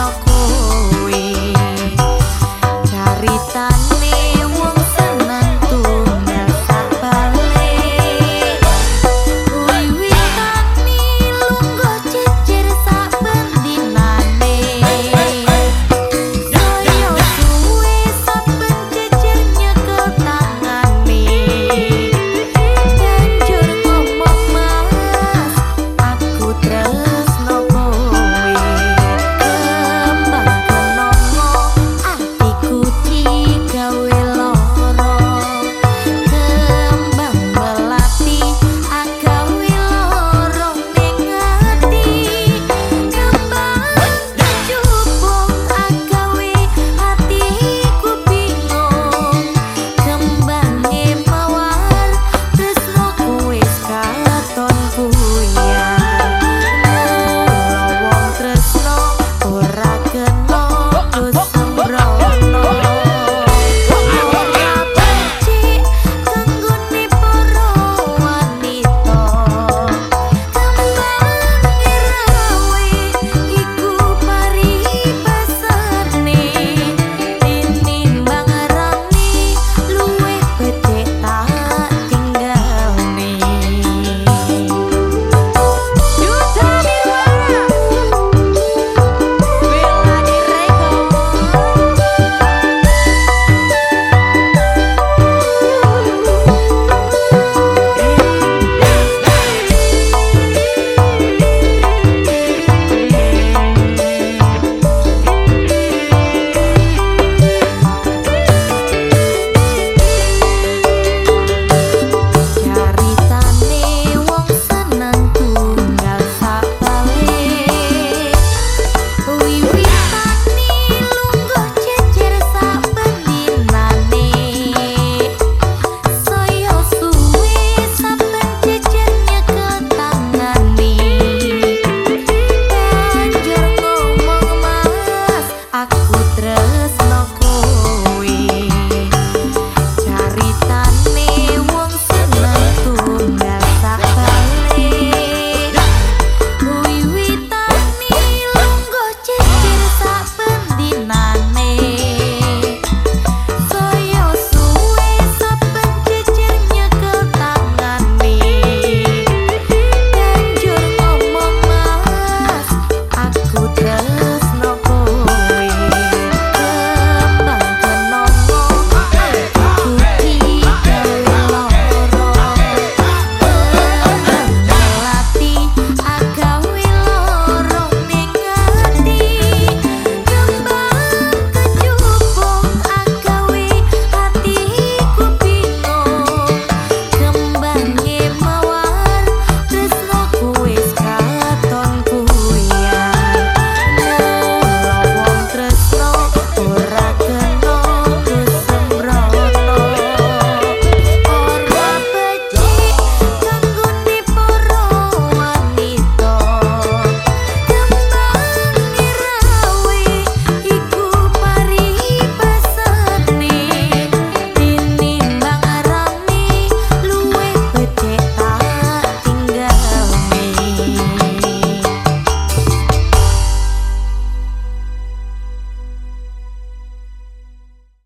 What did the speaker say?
no